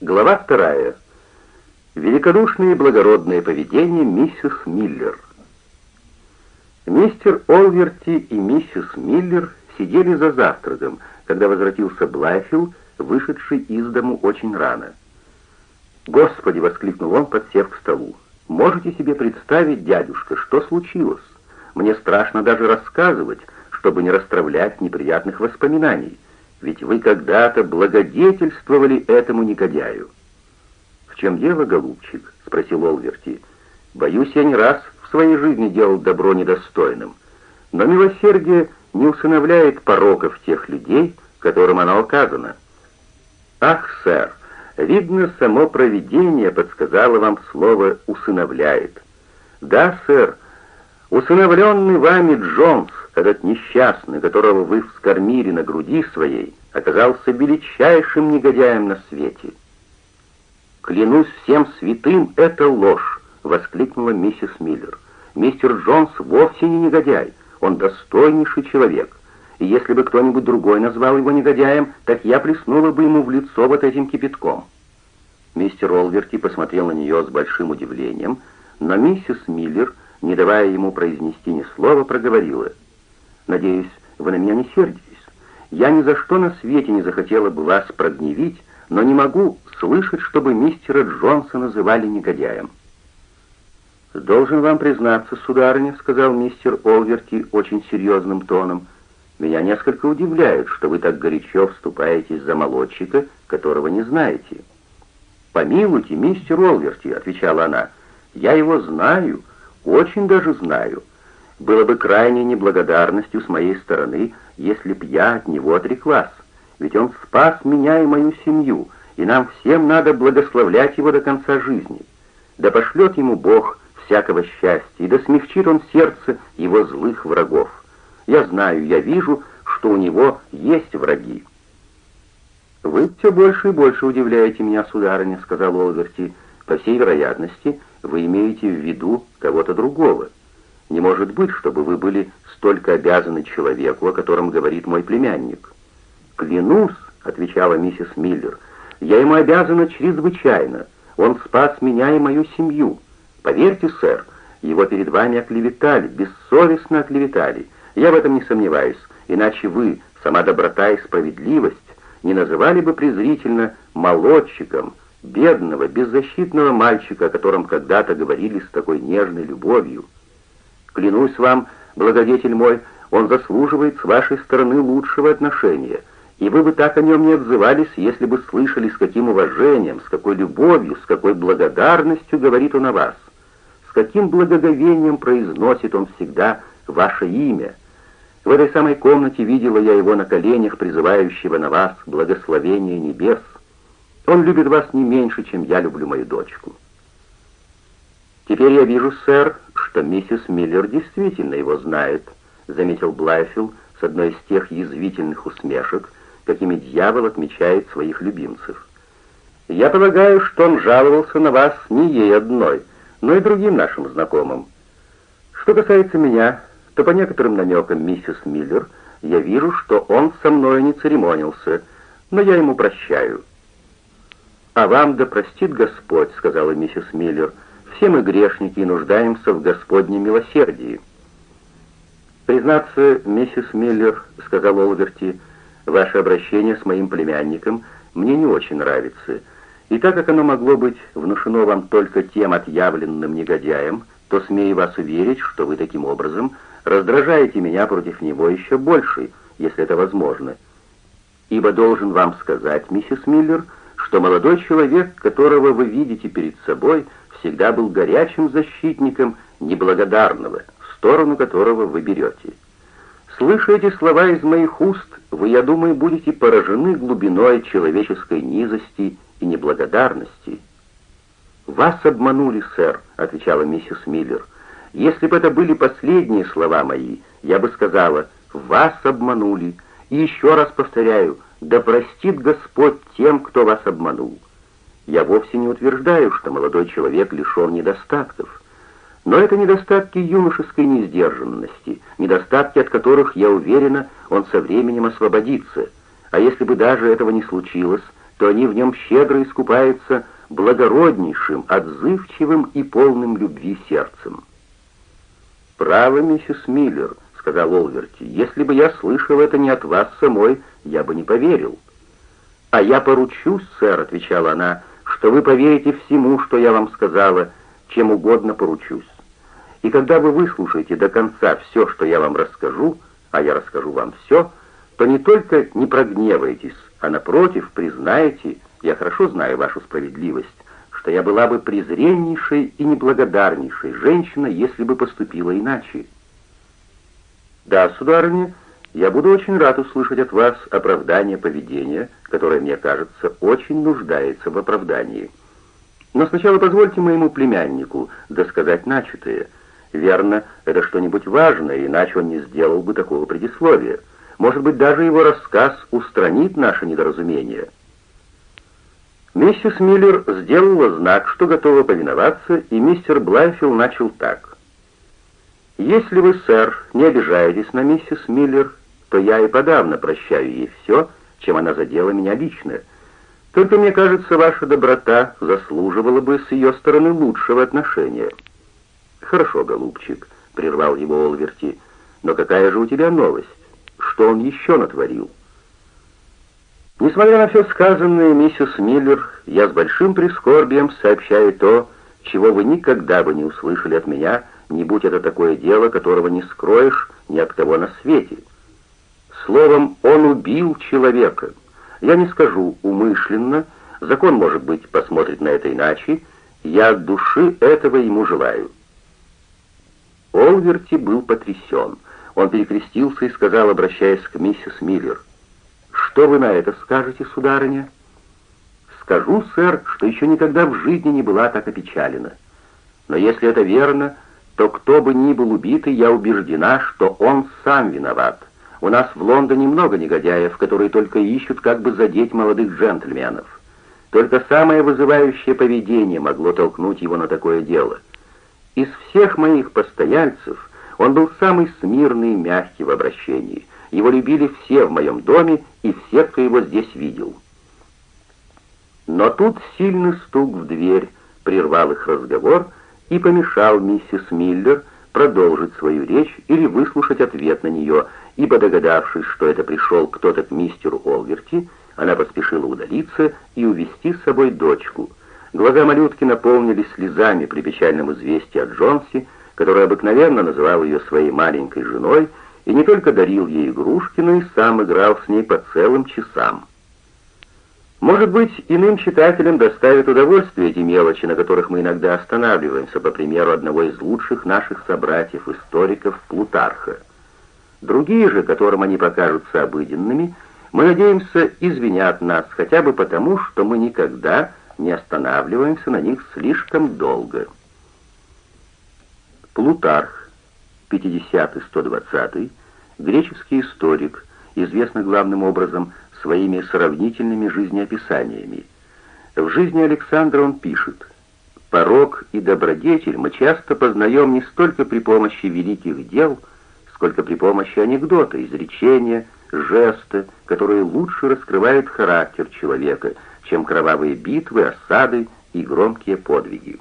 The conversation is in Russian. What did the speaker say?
Глава вторая. Великодушное и благородное поведение миссис Миллер. Мистер Олверти и миссис Миллер сидели за завтраком, когда возвратился Блайфилл, вышедший из дому очень рано. «Господи!» — воскликнул он, подсев к столу. «Можете себе представить, дядюшка, что случилось? Мне страшно даже рассказывать, чтобы не расстравлять неприятных воспоминаний, ведь вы когда-то благодетельствовали этому негодяю». «В чем дело, голубчик?» — спросил Олверти. «Боюсь, я не раз в своей жизни делал добро недостойным, но милосердие не усыновляет пороков тех людей, которым оно оказано». «Ах, сэр, видно, само провидение подсказало вам слово «усыновляет». Да, сэр, усыновленный вами Джонс, этот несчастный, которого вы вскормили на груди своей, оказался величайшим негодяем на свете. «Клянусь всем святым, это ложь!» — воскликнула миссис Миллер. «Мистер Джонс вовсе не негодяй, он достойнейший человек и если бы кто-нибудь другой назвал его негодяем, так я плеснула бы ему в лицо вот этим кипятком». Мистер Олверти посмотрел на нее с большим удивлением, но миссис Миллер, не давая ему произнести ни слова, проговорила. «Надеюсь, вы на меня не сердитесь. Я ни за что на свете не захотела бы вас прогневить, но не могу слышать, чтобы мистера Джонса называли негодяем». «Должен вам признаться, сударыня», — сказал мистер Олверти очень серьезным тоном, — меня несколько удивляет, что вы так горячо вступаетесь за молодчика, которого не знаете». «Помилуйте, мистер Олверти», — отвечала она, — «я его знаю, очень даже знаю. Было бы крайней неблагодарностью с моей стороны, если б я от него отреклась, ведь он спас меня и мою семью, и нам всем надо благословлять его до конца жизни. Да пошлет ему Бог всякого счастья, и да смягчит он сердце его злых врагов. Я знаю, я вижу, что у него есть враги». «Вы все больше и больше удивляете меня, сударыня», — сказал Олверти. «По всей вероятности, вы имеете в виду кого-то другого. Не может быть, чтобы вы были столько обязаны человеку, о котором говорит мой племянник». «Клянусь», — отвечала миссис Миллер, — «я ему обязана чрезвычайно. Он спас меня и мою семью. Поверьте, сэр, его перед вами оклеветали, бессовестно оклеветали». Я в этом не сомневаюсь, иначе вы, сама доброта и справедливость, не называли бы презрительно молодчиком, бедного, беззащитного мальчика, о котором когда-то говорили с такой нежной любовью. Клянусь вам, благодетель мой, он заслуживает с вашей стороны лучшего отношения, и вы бы так о нем не отзывались, если бы слышали, с каким уважением, с какой любовью, с какой благодарностью говорит он о вас, с каким благоговением произносит он всегда ваше имя, в этой самой комнате видела я его на коленях, призывающего на вас благословение небес. Он любит вас не меньше, чем я люблю мою дочку. Теперь я вижу, сэр, что миссис Миллер действительно его знает, заметил Блайфилл с одной из тех язвительных усмешек, какими дьявол отмечает своих любимцев. Я полагаю, что он жаловался на вас не ей одной, но и другим нашим знакомым. Что касается меня, то по некоторым намекам миссис Миллер я вижу, что он со мной не церемонился, но я ему прощаю. «А вам да простит Господь», — сказала миссис Миллер, — «все мы грешники и нуждаемся в Господнем милосердии». «Признаться, миссис Миллер», — сказал Олверти, — «ваше обращение с моим племянником мне не очень нравится, и так как оно могло быть внушено вам только тем отъявленным негодяем, то смею вас уверить, что вы таким образом раздражаете меня против него еще больше, если это возможно. Ибо должен вам сказать, миссис Миллер, что молодой человек, которого вы видите перед собой, всегда был горячим защитником неблагодарного, в сторону которого вы берете. Слыша эти слова из моих уст, вы, я думаю, будете поражены глубиной человеческой низости и неблагодарности. «Вас обманули, сэр», — отвечала миссис Миллер, — если бы это были последние слова мои, я бы сказала, вас обманули. И еще раз повторяю, да простит Господь тем, кто вас обманул. Я вовсе не утверждаю, что молодой человек лишен недостатков. Но это недостатки юношеской несдержанности, недостатки, от которых, я уверена, он со временем освободится. А если бы даже этого не случилось, то они в нем щедро искупаются благороднейшим, отзывчивым и полным любви сердцем. «Право, миссис Миллер», — сказал Олверти, — «если бы я слышал это не от вас самой, я бы не поверил». «А я поручусь, сэр», — отвечала она, — «что вы поверите всему, что я вам сказала, чем угодно поручусь. И когда вы выслушаете до конца все, что я вам расскажу, а я расскажу вам все, то не только не прогневаетесь, а напротив признаете, я хорошо знаю вашу справедливость, что я была бы презреннейшей и неблагодарнейшей женщиной, если бы поступила иначе. Да, сударыня, я буду очень рад услышать от вас оправдание поведения, которое, мне кажется, очень нуждается в оправдании. Но сначала позвольте моему племяннику досказать начатое. Верно, это что-нибудь важное, иначе он не сделал бы такого предисловия. Может быть, даже его рассказ устранит наше недоразумение. Миссис Миллер сделала знак, что готова повиноваться, и мистер Блайфилл начал так. «Если вы, сэр, не обижаетесь на миссис Миллер, то я и подавно прощаю ей все, чем она задела меня лично. Только мне кажется, ваша доброта заслуживала бы с ее стороны лучшего отношения». «Хорошо, голубчик», — прервал его Олверти, — «но какая же у тебя новость? Что он еще натворил?» Несмотря на все сказанное, миссис Миллер, я с большим прискорбием сообщаю то, чего вы никогда бы не услышали от меня, не будь это такое дело, которого не скроешь ни от кого на свете. Словом, он убил человека. Я не скажу умышленно, закон, может быть, посмотрит на это иначе, я от души этого ему желаю. Олверти был потрясен. Он перекрестился и сказал, обращаясь к миссис Миллер, «Что вы на это скажете, сударыня?» «Скажу, сэр, что еще никогда в жизни не была так опечалена. Но если это верно, то кто бы ни был убитый, я убеждена, что он сам виноват. У нас в Лондоне много негодяев, которые только ищут, как бы задеть молодых джентльменов. Только самое вызывающее поведение могло толкнуть его на такое дело. Из всех моих постояльцев он был самый смирный и мягкий в обращении. Его любили все в моем доме и все, кто его здесь видел. Но тут сильный стук в дверь прервал их разговор и помешал миссис Миллер продолжить свою речь или выслушать ответ на нее, ибо догадавшись, что это пришел кто-то к мистеру Олверти, она поспешила удалиться и увести с собой дочку. Глаза малютки наполнились слезами при печальном известии от Джонси, который обыкновенно называл ее своей маленькой женой, и не только дарил ей игрушки, но и сам играл с ней по целым часам. Может быть, иным читателям доставит удовольствие эти мелочи, на которых мы иногда останавливаемся, по примеру одного из лучших наших собратьев-историков Плутарха. Другие же, которым они покажутся обыденными, мы надеемся, извинят нас хотя бы потому, что мы никогда не останавливаемся на них слишком долго. Плутарх 50-120, греческий историк, известный главным образом своими сравнительными жизнеописаниями. В жизни Александра он пишет, «Порок и добродетель мы часто познаем не столько при помощи великих дел, сколько при помощи анекдота, изречения, жеста, которые лучше раскрывают характер человека, чем кровавые битвы, осады и громкие подвиги».